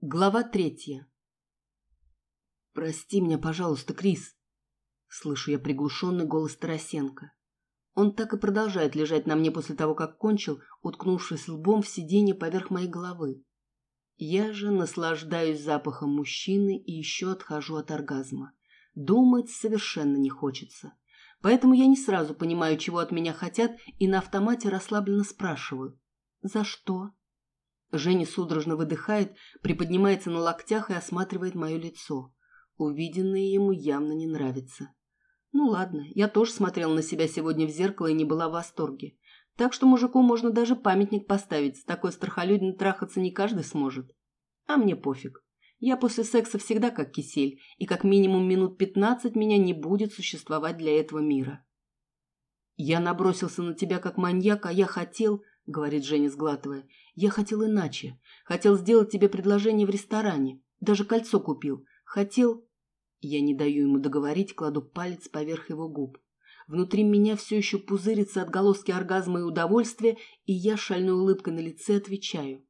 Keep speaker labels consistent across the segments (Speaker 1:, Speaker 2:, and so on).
Speaker 1: Глава третья. «Прости меня, пожалуйста, Крис!» Слышу я приглушенный голос Тарасенко. Он так и продолжает лежать на мне после того, как кончил, уткнувшись лбом в сиденье поверх моей головы. Я же наслаждаюсь запахом мужчины и еще отхожу от оргазма. Думать совершенно не хочется. Поэтому я не сразу понимаю, чего от меня хотят, и на автомате расслабленно спрашиваю. «За что?» Женя судорожно выдыхает, приподнимается на локтях и осматривает мое лицо. Увиденное ему явно не нравится. Ну ладно, я тоже смотрела на себя сегодня в зеркало и не была в восторге. Так что мужику можно даже памятник поставить, с такой страхолюдиной трахаться не каждый сможет. А мне пофиг. Я после секса всегда как кисель, и как минимум минут пятнадцать меня не будет существовать для этого мира. Я набросился на тебя как маньяк, а я хотел говорит Женя, сглатывая. «Я хотел иначе. Хотел сделать тебе предложение в ресторане. Даже кольцо купил. Хотел...» Я не даю ему договорить, кладу палец поверх его губ. Внутри меня все еще пузырится отголоски оргазма и удовольствия, и я шальной улыбкой на лице отвечаю.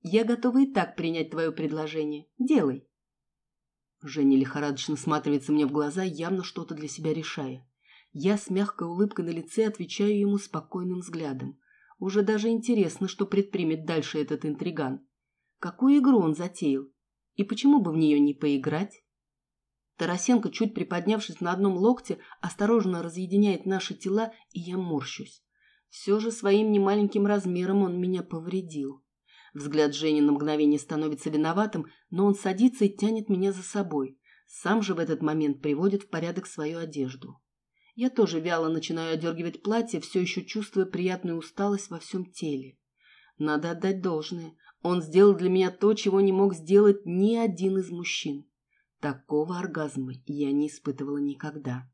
Speaker 1: «Я готова и так принять твое предложение. Делай». Женя лихорадочно сматривается мне в глаза, явно что-то для себя решая. Я с мягкой улыбкой на лице отвечаю ему спокойным взглядом. Уже даже интересно, что предпримет дальше этот интриган. Какую игру он затеял? И почему бы в нее не поиграть? Тарасенко, чуть приподнявшись на одном локте, осторожно разъединяет наши тела, и я морщусь. Все же своим немаленьким размером он меня повредил. Взгляд Жени на мгновение становится виноватым, но он садится и тянет меня за собой. Сам же в этот момент приводит в порядок свою одежду. Я тоже вяло начинаю одергивать платье, все еще чувствуя приятную усталость во всем теле. Надо отдать должное. Он сделал для меня то, чего не мог сделать ни один из мужчин. Такого оргазма я не испытывала никогда.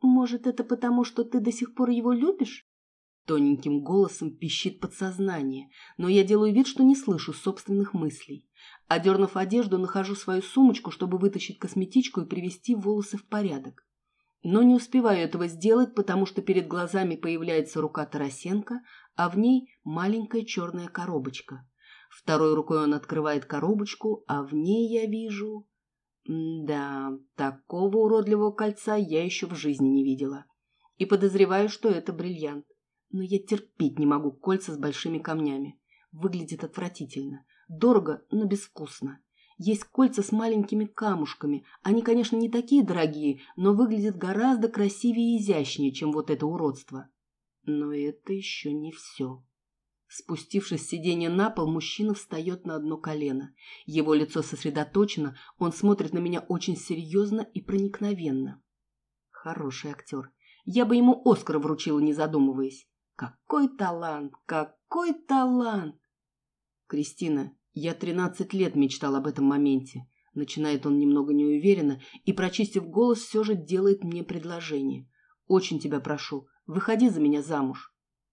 Speaker 2: «Может, это потому, что ты до сих пор его любишь?»
Speaker 1: Тоненьким голосом пищит подсознание, но я делаю вид, что не слышу собственных мыслей. Одернув одежду, нахожу свою сумочку, чтобы вытащить косметичку и привести волосы в порядок. Но не успеваю этого сделать, потому что перед глазами появляется рука Тарасенко, а в ней маленькая черная коробочка. Второй рукой он открывает коробочку, а в ней я вижу... да, такого уродливого кольца я еще в жизни не видела. И подозреваю, что это бриллиант. Но я терпеть не могу кольца с большими камнями. Выглядит отвратительно. Дорого, но безвкусно. Есть кольца с маленькими камушками. Они, конечно, не такие дорогие, но выглядят гораздо красивее и изящнее, чем вот это уродство. Но это еще не все. Спустившись с сиденья на пол, мужчина встает на одно колено. Его лицо сосредоточено, он смотрит на меня очень серьезно и проникновенно. Хороший актер. Я бы ему Оскар вручила, не задумываясь. Какой талант! Какой талант! Кристина, я тринадцать лет мечтал об этом моменте. Начинает он немного неуверенно и, прочистив голос, все же делает мне предложение. «Очень тебя прошу, выходи за меня замуж».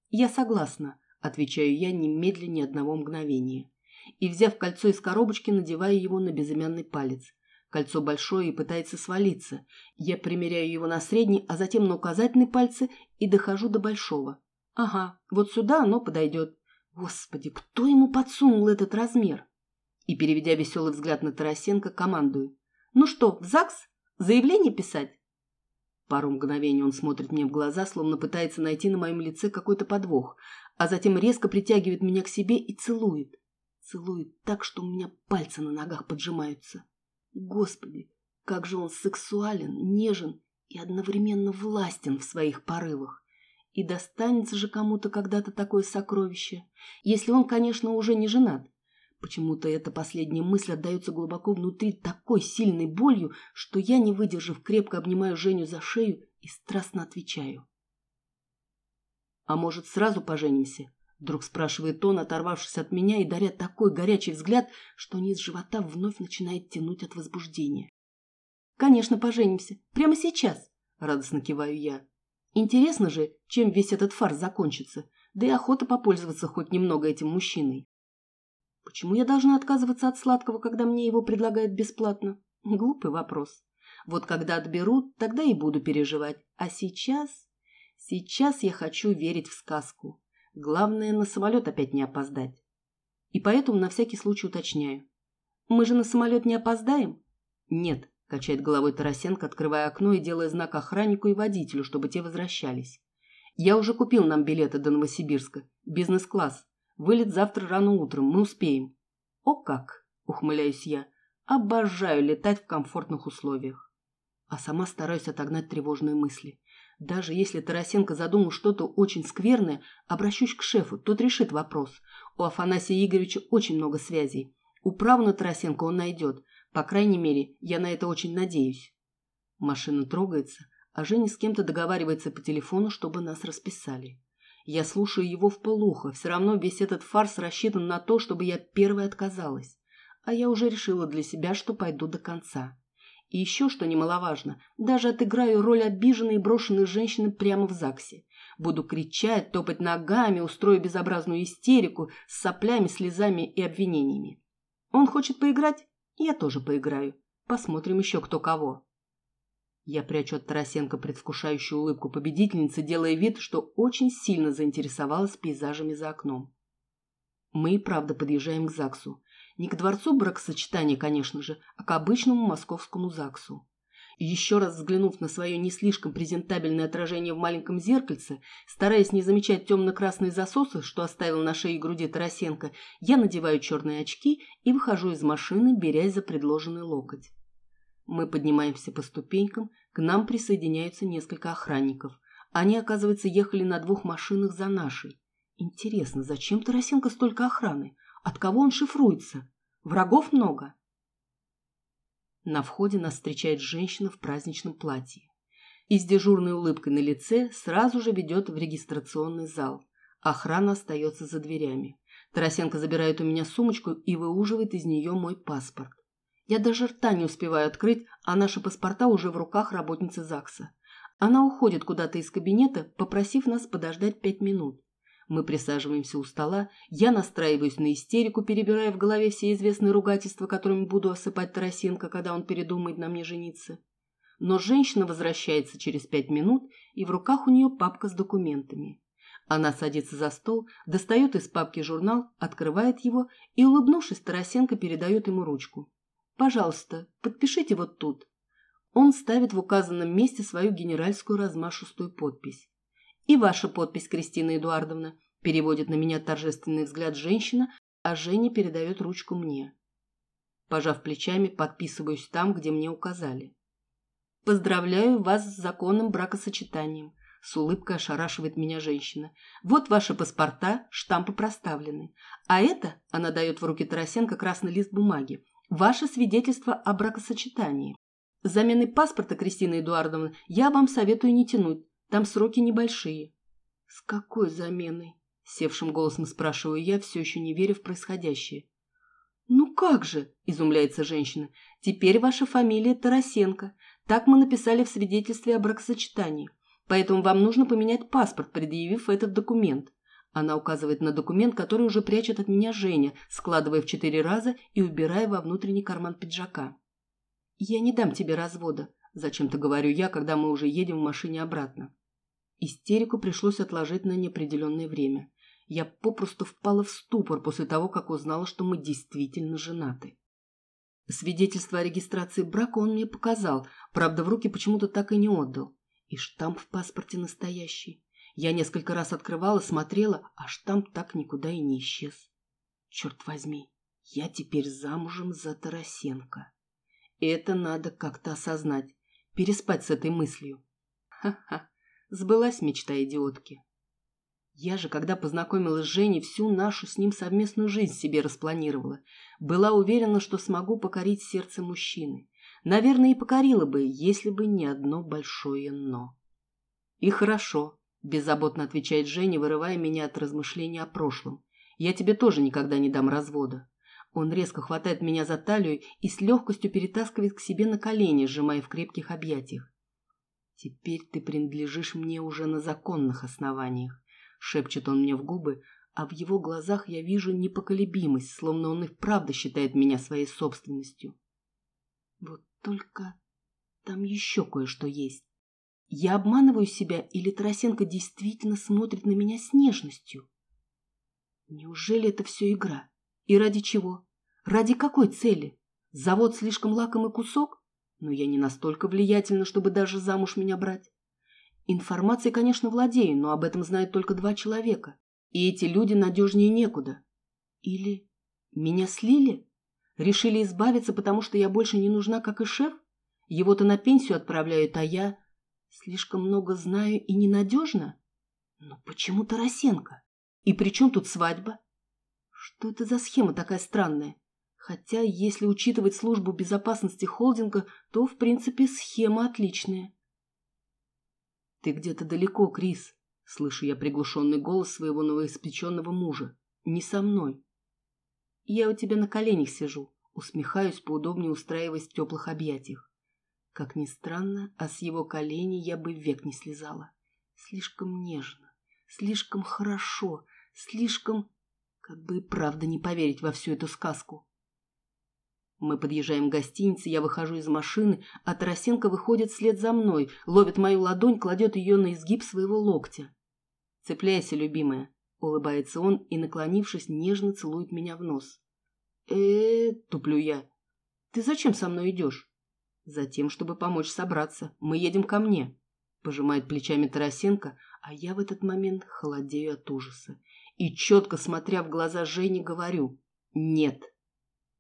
Speaker 1: «Я согласна», — отвечаю я немедленно ни одного мгновения. И, взяв кольцо из коробочки, надеваю его на безымянный палец. Кольцо большое и пытается свалиться. Я примеряю его на средний, а затем на указательный пальцы и дохожу до большого. Ага, вот сюда оно подойдет. Господи, кто ему подсунул этот размер? И, переведя веселый взгляд на Тарасенко, командую. Ну что, в ЗАГС? Заявление писать? Пару мгновений он смотрит мне в глаза, словно пытается найти на моем лице какой-то подвох, а затем резко притягивает меня к себе и целует. Целует так, что у меня пальцы на ногах поджимаются. Господи, как же он сексуален, нежен и одновременно властен в своих порывах. И достанется же кому-то когда-то такое сокровище, если он, конечно, уже не женат. Почему-то эта последняя мысль отдается глубоко внутри такой сильной болью, что я, не выдержав, крепко обнимаю Женю за шею и страстно отвечаю. «А может, сразу поженимся?» Вдруг спрашивает он, оторвавшись от меня и даря такой горячий взгляд, что низ живота вновь начинает тянуть от возбуждения. «Конечно, поженимся. Прямо сейчас!» – радостно киваю я. Интересно же, чем весь этот фарс закончится, да и охота попользоваться хоть немного этим мужчиной. Почему я должна отказываться от сладкого, когда мне его предлагают бесплатно? Глупый вопрос. Вот когда отберут, тогда и буду переживать. А сейчас... Сейчас я хочу верить в сказку. Главное, на самолет опять не опоздать. И поэтому на всякий случай уточняю. Мы же на самолет не опоздаем? Нет, качает головой Тарасенко, открывая окно и делая знак охраннику и водителю, чтобы те возвращались. Я уже купил нам билеты до Новосибирска. Бизнес-класс. Вылет завтра рано утром. Мы успеем. О как! Ухмыляюсь я. Обожаю летать в комфортных условиях. А сама стараюсь отогнать тревожные мысли. Даже если Тарасенко задумал что-то очень скверное, обращусь к шефу, тот решит вопрос. У Афанасия Игоревича очень много связей. Управу на Тарасенко он найдет. По крайней мере, я на это очень надеюсь. Машина трогается, а Женя с кем-то договаривается по телефону, чтобы нас расписали. Я слушаю его в полухо, все равно весь этот фарс рассчитан на то, чтобы я первой отказалась. А я уже решила для себя, что пойду до конца. И еще, что немаловажно, даже отыграю роль обиженной и брошенной женщины прямо в ЗАГСе. Буду кричать, топать ногами, устрою безобразную истерику с соплями, слезами и обвинениями. Он хочет поиграть? Я тоже поиграю. Посмотрим еще кто кого. Я прячу от Тарасенко предвкушающую улыбку победительницы, делая вид, что очень сильно заинтересовалась пейзажами за окном. Мы и правда подъезжаем к ЗАГСу. Не к дворцу бракосочетания, конечно же, а к обычному московскому ЗАГСу. Еще раз взглянув на свое не слишком презентабельное отражение в маленьком зеркальце, стараясь не замечать темно-красные засосы, что оставил на шее и груди Тарасенко, я надеваю черные очки и выхожу из машины, берясь за предложенный локоть. Мы поднимаемся по ступенькам, к нам присоединяются несколько охранников. Они, оказывается, ехали на двух машинах за нашей. Интересно, зачем Тарасенко столько охраны? От кого он шифруется? Врагов много. На входе нас встречает женщина в праздничном платье. И с дежурной улыбкой на лице сразу же ведет в регистрационный зал. Охрана остается за дверями. Тарасенко забирает у меня сумочку и выуживает из нее мой паспорт. Я даже рта не успеваю открыть, а наши паспорта уже в руках работницы ЗАГСа. Она уходит куда-то из кабинета, попросив нас подождать пять минут. Мы присаживаемся у стола, я настраиваюсь на истерику, перебирая в голове все известные ругательства, которыми буду осыпать Тарасенко, когда он передумает на мне жениться. Но женщина возвращается через пять минут, и в руках у нее папка с документами. Она садится за стол, достает из папки журнал, открывает его и, улыбнувшись, Тарасенко передает ему ручку. «Пожалуйста, подпишите вот тут». Он ставит в указанном месте свою генеральскую размашистую подпись. «И ваша подпись, Кристина Эдуардовна», – переводит на меня торжественный взгляд женщина, а Женя передает ручку мне. Пожав плечами, подписываюсь там, где мне указали. «Поздравляю вас с законным бракосочетанием», – с улыбкой ошарашивает меня женщина. «Вот ваши паспорта, штампы проставлены. А это, – она дает в руки Тарасенко красный лист бумаги, – ваше свидетельство о бракосочетании. Замены паспорта, Кристина Эдуардовна, я вам советую не тянуть. Там сроки небольшие. С какой заменой? Севшим голосом спрашиваю я, все еще не веря в происходящее. «Ну как же?» – изумляется женщина. «Теперь ваша фамилия Тарасенко. Так мы написали в свидетельстве о бракосочетании. Поэтому вам нужно поменять паспорт, предъявив этот документ». Она указывает на документ, который уже прячет от меня Женя, складывая в четыре раза и убирая во внутренний карман пиджака. «Я не дам тебе развода», – зачем-то говорю я, когда мы уже едем в машине обратно. Истерику пришлось отложить на неопределенное время. Я попросту впала в ступор после того, как узнала, что мы действительно женаты. Свидетельство о регистрации брака он мне показал, правда, в руки почему-то так и не отдал. И штамп в паспорте настоящий. Я несколько раз открывала, смотрела, а штамп так никуда и не исчез. Черт возьми, я теперь замужем за Тарасенко. Это надо как-то осознать, переспать с этой мыслью. Ха-ха. Сбылась мечта идиотки. Я же, когда познакомилась с Женей, всю нашу с ним совместную жизнь себе распланировала. Была уверена, что смогу покорить сердце мужчины. Наверное, и покорила бы, если бы не одно большое «но». «И хорошо», – беззаботно отвечает Женя, вырывая меня от размышлений о прошлом. «Я тебе тоже никогда не дам развода». Он резко хватает меня за талию и с легкостью перетаскивает к себе на колени, сжимая в крепких объятиях. «Теперь ты принадлежишь мне уже на законных основаниях», — шепчет он мне в губы, а в его глазах я вижу непоколебимость, словно он и правда считает меня своей собственностью. Вот только там еще кое-что есть. Я обманываю себя, или Тарасенко действительно смотрит на меня с нежностью? Неужели это все игра? И ради чего? Ради какой цели? Завод слишком лакомый кусок? Но я не настолько влиятельна, чтобы даже замуж меня брать. Информацией, конечно, владею, но об этом знают только два человека. И эти люди надежнее некуда. Или меня слили? Решили избавиться, потому что я больше не нужна, как и шеф? Его-то на пенсию отправляют, а я слишком много знаю и ненадежна? Но почему Тарасенко? И при чем тут свадьба? Что это за схема такая странная? Хотя, если учитывать службу безопасности холдинга, то, в принципе, схема отличная. «Ты где-то далеко, Крис», — слышу я приглушенный голос своего новоиспеченного мужа. «Не со мной». «Я у тебя на коленях сижу», — усмехаюсь, поудобнее устраиваясь в теплых объятиях. Как ни странно, а с его коленей я бы век не слезала. Слишком нежно, слишком хорошо, слишком... Как бы и правда не поверить во всю эту сказку. Мы подъезжаем к гостинице, я выхожу из машины, а Тарасенко выходит вслед за мной, ловит мою ладонь, кладет ее на изгиб своего локтя. «Цепляйся, любимая», — улыбается он и, наклонившись, нежно целует меня в нос. э туплю я. «Ты зачем со мной идешь?» «Затем, чтобы помочь собраться. Мы едем ко мне», — пожимает плечами Тарасенко, а я в этот момент холодею от ужаса. И, четко смотря в глаза Жене, говорю «нет».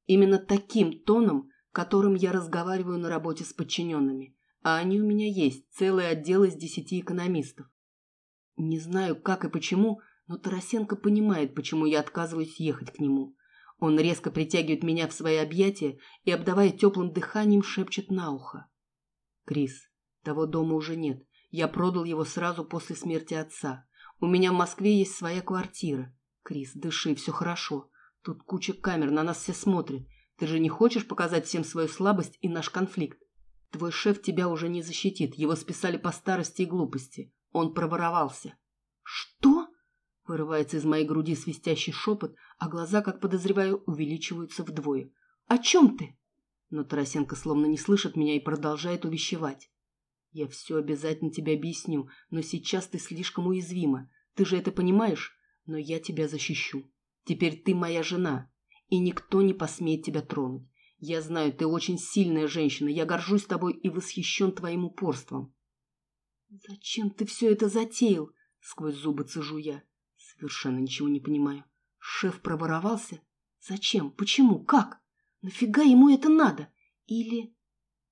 Speaker 1: Именно таким тоном, которым я разговариваю на работе с подчиненными. А они у меня есть, целый отдел из десяти экономистов. Не знаю, как и почему, но Тарасенко понимает, почему я отказываюсь ехать к нему. Он резко притягивает меня в свои объятия и, обдавая теплым дыханием, шепчет на ухо. «Крис, того дома уже нет. Я продал его сразу после смерти отца. У меня в Москве есть своя квартира. Крис, дыши, все хорошо. Тут куча камер, на нас все смотрят. Ты же не хочешь показать всем свою слабость и наш конфликт? Твой шеф тебя уже не защитит. Его списали по старости и глупости. Он проворовался. Что? Вырывается из моей груди свистящий шепот, а глаза, как подозреваю, увеличиваются вдвое. О чем ты? Но Тарасенко словно не слышит меня и продолжает увещевать. Я все обязательно тебе объясню, но сейчас ты слишком уязвима. Ты же это понимаешь? Но я тебя защищу. Теперь ты моя жена, и никто не посмеет тебя тронуть. Я знаю, ты очень сильная женщина, я горжусь тобой и восхищен твоим упорством. Зачем ты все это затеял? Сквозь зубы цежу я. Совершенно ничего не понимаю. Шеф проворовался? Зачем? Почему? Как? Нафига ему это надо? Или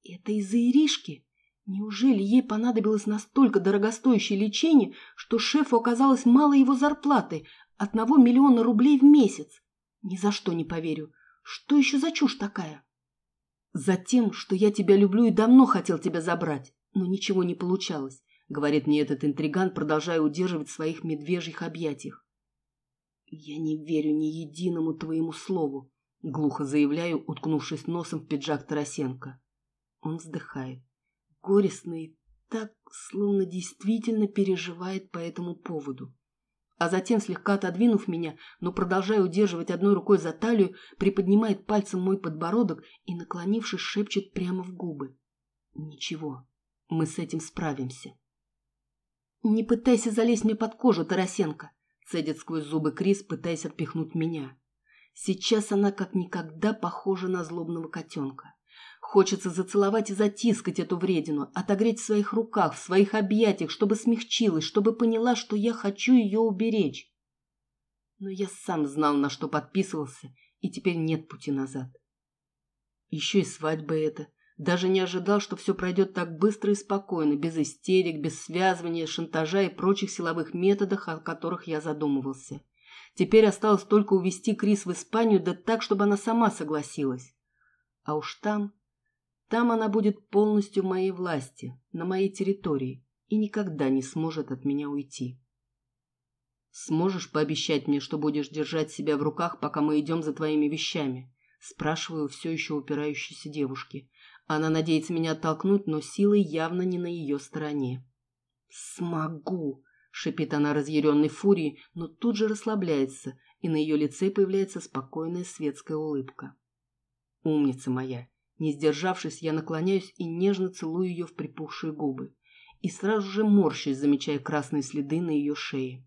Speaker 1: это из-за Иришки? Неужели ей понадобилось настолько дорогостоящее лечение, что шефу оказалось мало его зарплаты, Одного миллиона рублей в месяц. Ни за что не поверю. Что еще за чушь такая? Затем, что я тебя люблю и давно хотел тебя забрать, но ничего не получалось, говорит мне этот интриган, продолжая удерживать в своих медвежьих объятиях. Я не верю ни единому твоему слову, глухо заявляю, уткнувшись носом в пиджак Тарасенко. Он вздыхает. Горестно и так, словно действительно переживает по этому поводу а затем, слегка отодвинув меня, но продолжая удерживать одной рукой за талию, приподнимает пальцем мой подбородок и, наклонившись, шепчет прямо в губы. «Ничего, мы с этим справимся». «Не пытайся залезть мне под кожу, Тарасенко!» цедит сквозь зубы Крис, пытаясь отпихнуть меня. Сейчас она как никогда похожа на злобного котенка. Хочется зацеловать и затискать эту вредину, отогреть в своих руках, в своих объятиях, чтобы смягчилась, чтобы поняла, что я хочу ее уберечь. Но я сам знал, на что подписывался, и теперь нет пути назад. Еще и свадьба эта. Даже не ожидал, что все пройдет так быстро и спокойно, без истерик, без связывания, шантажа и прочих силовых методов, о которых я задумывался. Теперь осталось только увезти Крис в Испанию, да так, чтобы она сама согласилась. А уж там там она будет полностью моей власти, на моей территории, и никогда не сможет от меня уйти. «Сможешь пообещать мне, что будешь держать себя в руках, пока мы идем за твоими вещами?» Спрашиваю все еще упирающейся девушки. Она надеется меня оттолкнуть, но силы явно не на ее стороне. «Смогу!» — шипит она разъяренной фурией, но тут же расслабляется, и на ее лице появляется спокойная светская улыбка. «Умница моя! Не сдержавшись, я наклоняюсь и нежно целую ее в припухшие губы. И сразу же морщусь, замечая красные следы на ее шее.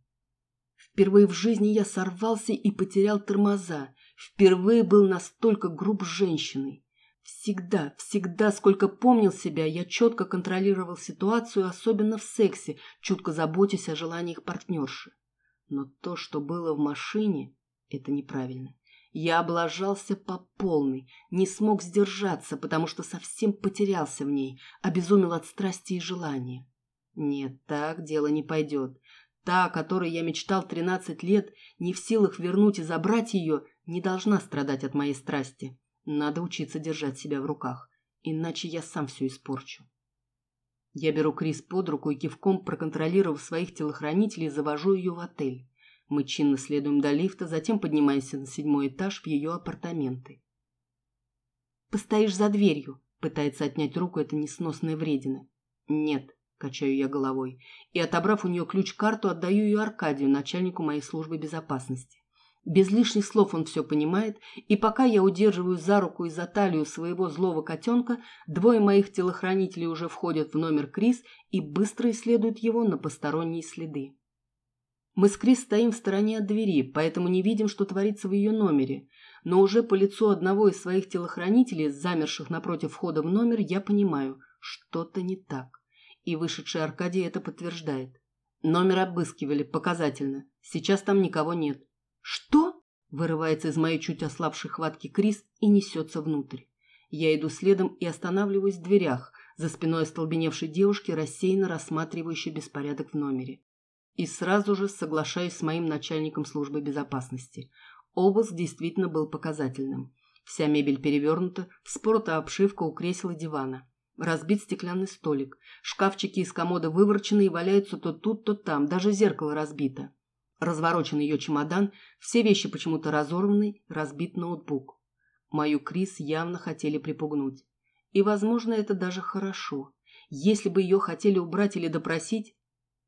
Speaker 1: Впервые в жизни я сорвался и потерял тормоза. Впервые был настолько груб с женщиной. Всегда, всегда, сколько помнил себя, я четко контролировал ситуацию, особенно в сексе, чутко заботясь о желаниях партнерши. Но то, что было в машине, это неправильно. Я облажался по полной, не смог сдержаться, потому что совсем потерялся в ней, обезумел от страсти и желания. Нет, так дело не пойдет. Та, о которой я мечтал тринадцать лет, не в силах вернуть и забрать ее, не должна страдать от моей страсти. Надо учиться держать себя в руках, иначе я сам все испорчу. Я беру Крис под руку и кивком, проконтролировав своих телохранителей, завожу ее в отель. Мы чинно следуем до лифта, затем поднимаемся на седьмой этаж в ее апартаменты.
Speaker 2: «Постоишь за дверью», —
Speaker 1: пытается отнять руку эта несносная вредина. «Нет», — качаю я головой, и, отобрав у нее ключ-карту, отдаю ее Аркадию, начальнику моей службы безопасности. Без лишних слов он все понимает, и пока я удерживаю за руку и за талию своего злого котенка, двое моих телохранителей уже входят в номер Крис и быстро исследуют его на посторонние следы. Мы с Крис стоим в стороне от двери, поэтому не видим, что творится в ее номере, но уже по лицу одного из своих телохранителей, замерших напротив входа в номер, я понимаю, что-то не так. И вышедший Аркадий это подтверждает. Номер обыскивали, показательно. Сейчас там никого нет. «Что?» – вырывается из моей чуть ослабшей хватки Крис и несется внутрь. Я иду следом и останавливаюсь в дверях, за спиной остолбеневшей девушки, рассеянно рассматривающей беспорядок в номере. И сразу же соглашаюсь с моим начальником службы безопасности. Обыск действительно был показательным. Вся мебель перевернута, вспорота обшивка у кресел дивана. Разбит стеклянный столик. Шкафчики из комода выворочены и валяются то тут, то там. Даже зеркало разбито. Разворочен ее чемодан, все вещи почему-то разорваны, разбит ноутбук. Мою Крис явно хотели припугнуть. И, возможно, это даже хорошо. Если бы ее хотели убрать или допросить,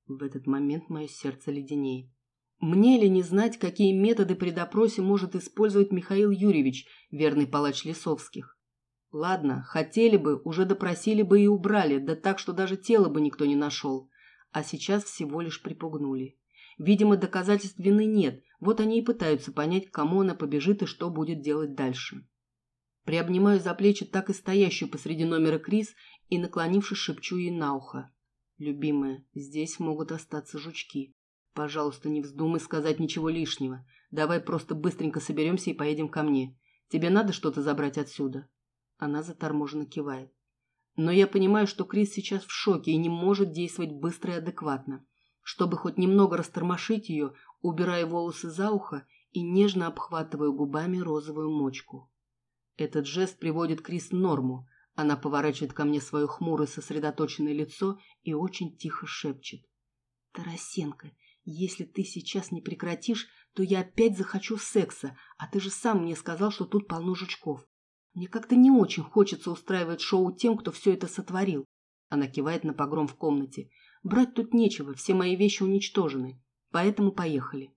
Speaker 1: в этот момент мое сердце леденеет. Мне ли не знать, какие методы при допросе может использовать Михаил Юрьевич, верный палач Лисовских? Ладно, хотели бы, уже допросили бы и убрали, да так, что даже тело бы никто не нашел. А сейчас всего лишь припугнули. Видимо, доказательств вины нет, вот они и пытаются понять, кому она побежит и что будет делать дальше. Приобнимаю за плечи так и стоящую посреди номера Крис и, наклонившись, шепчу ей на ухо. «Любимая, здесь могут остаться жучки. Пожалуйста, не вздумай сказать ничего лишнего. Давай просто быстренько соберемся и поедем ко мне. Тебе надо что-то забрать отсюда?» Она заторможенно кивает. Но я понимаю, что Крис сейчас в шоке и не может действовать быстро и адекватно. Чтобы хоть немного растормошить ее, убираю волосы за ухо и нежно обхватываю губами розовую мочку. Этот жест приводит Крис в норму. Она поворачивает ко мне свое хмурое сосредоточенное лицо и очень тихо шепчет. «Тарасенко, если ты сейчас не прекратишь, то я опять захочу секса, а ты же сам мне сказал, что тут полно жучков. Мне как-то не очень хочется устраивать шоу тем, кто все это сотворил». Она кивает на погром в комнате. Брать тут нечего, все мои вещи уничтожены. Поэтому поехали.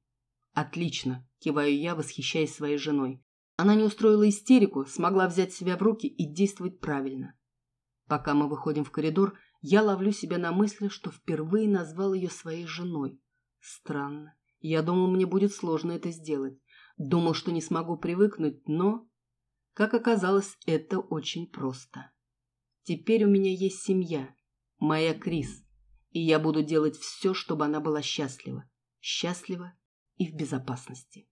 Speaker 1: Отлично, киваю я, восхищаясь своей женой. Она не устроила истерику, смогла взять себя в руки и действовать правильно. Пока мы выходим в коридор, я ловлю себя на мысли, что впервые назвал ее своей женой. Странно. Я думал, мне будет сложно это сделать. Думал, что не смогу привыкнуть, но... Как оказалось, это очень просто. Теперь у меня есть семья. Моя Крис и я буду делать все, чтобы она была счастлива. Счастлива и в безопасности.